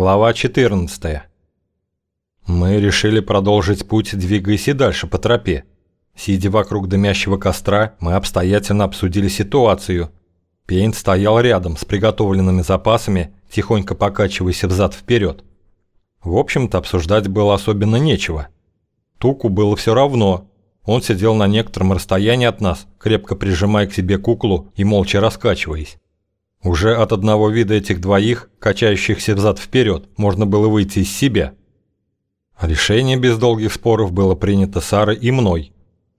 Глава 14. Мы решили продолжить путь, двигаясь и дальше по тропе. Сидя вокруг дымящего костра, мы обстоятельно обсудили ситуацию. Пейнт стоял рядом с приготовленными запасами, тихонько покачиваясь взад-вперед. В общем-то, обсуждать было особенно нечего. Туку было все равно. Он сидел на некотором расстоянии от нас, крепко прижимая к себе куклу и молча раскачиваясь. Уже от одного вида этих двоих, качающихся взад-вперед, можно было выйти из себя. Решение без долгих споров было принято Сарой и мной.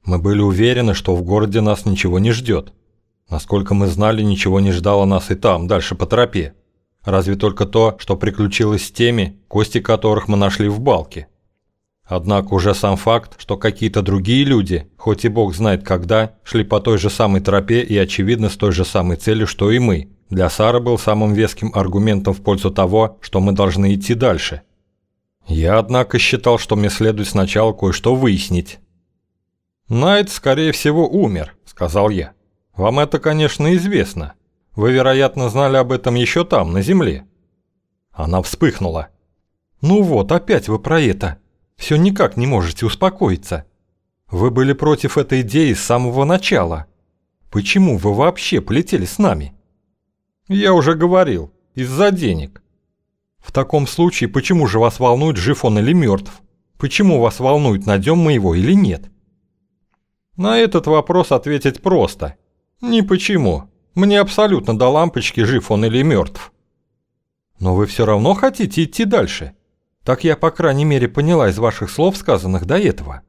Мы были уверены, что в городе нас ничего не ждет. Насколько мы знали, ничего не ждало нас и там, дальше по тропе. Разве только то, что приключилось с теми, кости которых мы нашли в балке. Однако уже сам факт, что какие-то другие люди, хоть и бог знает когда, шли по той же самой тропе и очевидно с той же самой целью, что и мы – для Сары был самым веским аргументом в пользу того, что мы должны идти дальше. Я, однако, считал, что мне следует сначала кое-что выяснить. «Найт, скорее всего, умер», — сказал я. «Вам это, конечно, известно. Вы, вероятно, знали об этом еще там, на земле». Она вспыхнула. «Ну вот, опять вы про это. Все никак не можете успокоиться. Вы были против этой идеи с самого начала. Почему вы вообще полетели с нами?» Я уже говорил, из-за денег. В таком случае, почему же вас волнует, жив он или мертв? Почему вас волнует, найдем мы его или нет? На этот вопрос ответить просто. Ни почему. Мне абсолютно до лампочки, жив он или мертв. Но вы все равно хотите идти дальше. Так я, по крайней мере, поняла из ваших слов, сказанных до этого.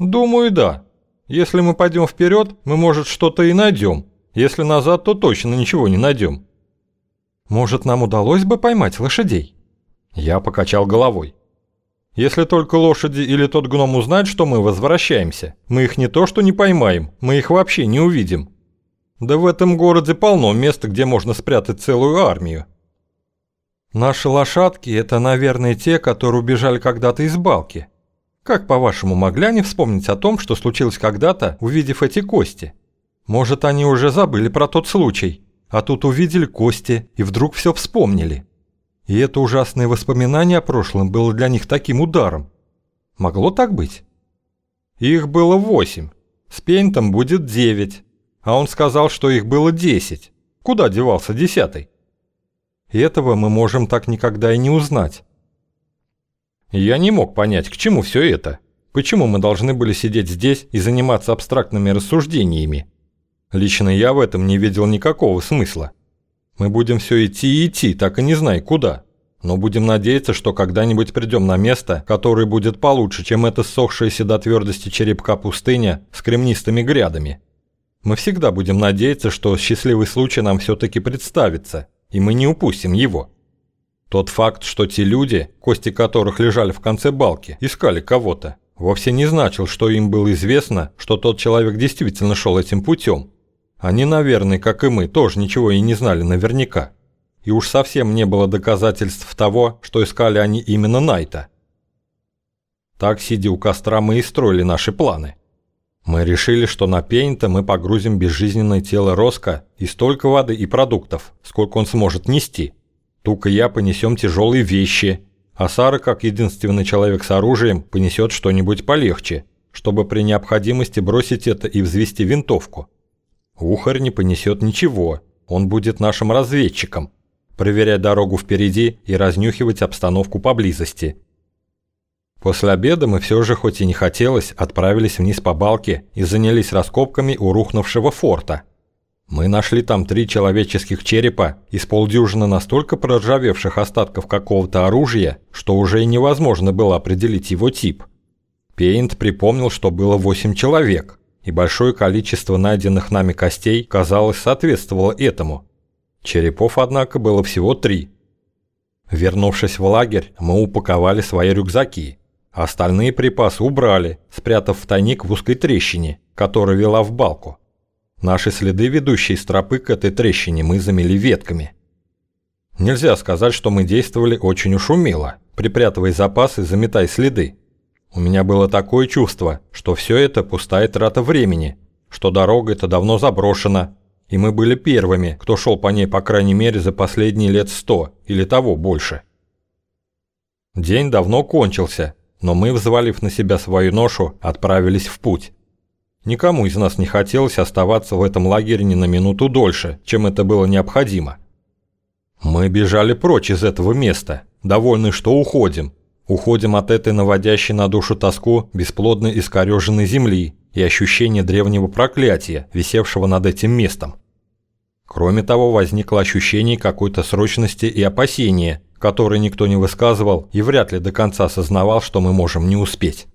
Думаю, да. Если мы пойдем вперед, мы, может, что-то и найдем. Если назад, то точно ничего не найдем. Может, нам удалось бы поймать лошадей? Я покачал головой. Если только лошади или тот гном узнают, что мы возвращаемся, мы их не то что не поймаем, мы их вообще не увидим. Да в этом городе полно места, где можно спрятать целую армию. Наши лошадки – это, наверное, те, которые убежали когда-то из балки. Как, по-вашему, могли они вспомнить о том, что случилось когда-то, увидев эти кости? Может, они уже забыли про тот случай, а тут увидели кости и вдруг все вспомнили. И это ужасное воспоминание о прошлом было для них таким ударом. Могло так быть? Их было восемь. С Пейнтом будет девять. А он сказал, что их было десять. Куда девался десятый? Этого мы можем так никогда и не узнать. Я не мог понять, к чему все это. Почему мы должны были сидеть здесь и заниматься абстрактными рассуждениями? Лично я в этом не видел никакого смысла. Мы будем все идти и идти, так и не знай куда. Но будем надеяться, что когда-нибудь придем на место, которое будет получше, чем эта ссохшаяся до твердости черепка пустыня с кремнистыми грядами. Мы всегда будем надеяться, что счастливый случай нам все-таки представится, и мы не упустим его. Тот факт, что те люди, кости которых лежали в конце балки, искали кого-то, вовсе не значил, что им было известно, что тот человек действительно шел этим путем. Они, наверное, как и мы, тоже ничего и не знали наверняка. И уж совсем не было доказательств того, что искали они именно Найта. Так, сидя у костра, мы и строили наши планы. Мы решили, что на Пейнта мы погрузим безжизненное тело Роско и столько воды и продуктов, сколько он сможет нести. Тук и я понесем тяжелые вещи, а Сара, как единственный человек с оружием, понесет что-нибудь полегче, чтобы при необходимости бросить это и взвести винтовку. Ухарь не понесет ничего, он будет нашим разведчиком, проверять дорогу впереди и разнюхивать обстановку поблизости. После обеда мы все же, хоть и не хотелось, отправились вниз по балке и занялись раскопками у рухнувшего форта. Мы нашли там три человеческих черепа и с полдюжины настолько проржавевших остатков какого-то оружия, что уже и невозможно было определить его тип. Пейнт припомнил, что было восемь человек – и большое количество найденных нами костей, казалось, соответствовало этому. Черепов, однако, было всего три. Вернувшись в лагерь, мы упаковали свои рюкзаки. Остальные припасы убрали, спрятав в тайник в узкой трещине, которая вела в балку. Наши следы, ведущие из тропы к этой трещине, мы замели ветками. Нельзя сказать, что мы действовали очень уж умело, припрятывая запасы, заметая следы. У меня было такое чувство, что все это пустая трата времени, что дорога эта давно заброшена, и мы были первыми, кто шел по ней по крайней мере за последние лет сто или того больше. День давно кончился, но мы, взвалив на себя свою ношу, отправились в путь. Никому из нас не хотелось оставаться в этом лагере ни на минуту дольше, чем это было необходимо. Мы бежали прочь из этого места, довольны, что уходим. Уходим от этой наводящей на душу тоску бесплодной искореженной земли и ощущения древнего проклятия, висевшего над этим местом. Кроме того, возникло ощущение какой-то срочности и опасения, которые никто не высказывал и вряд ли до конца осознавал, что мы можем не успеть.